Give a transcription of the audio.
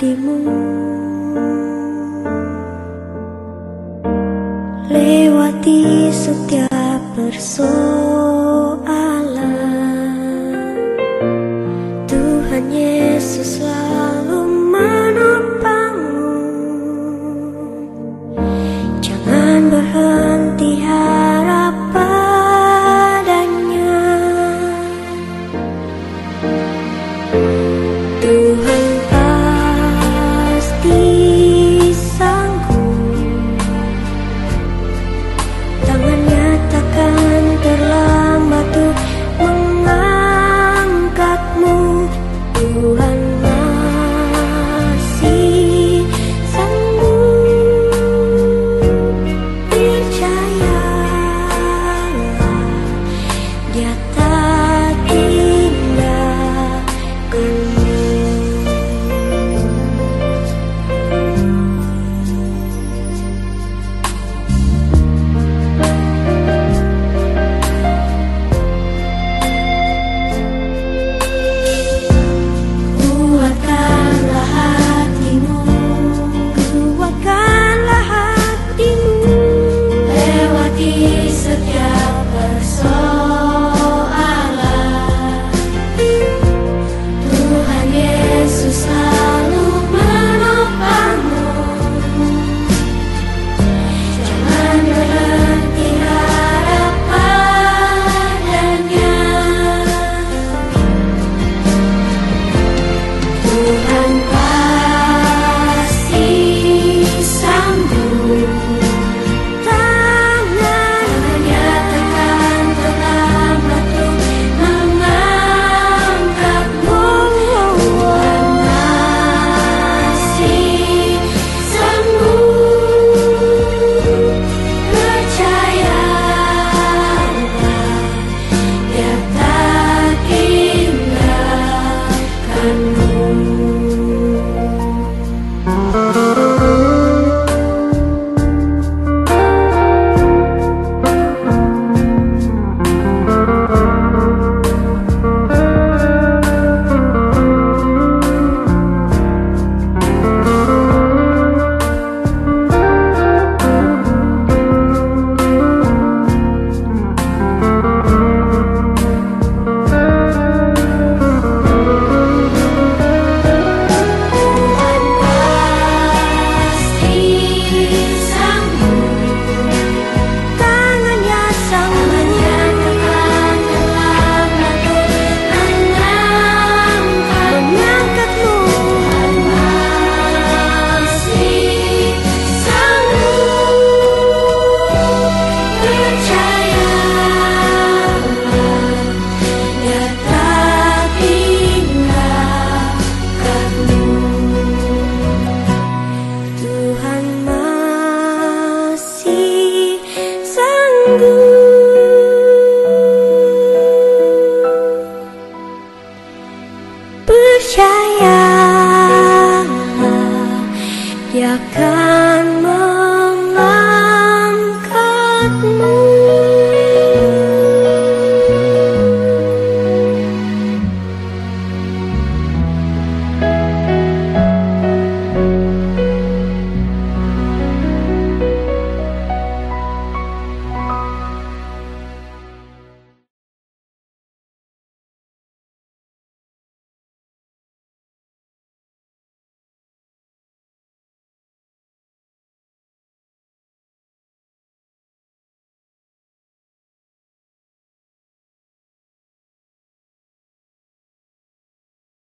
的梦。 기억하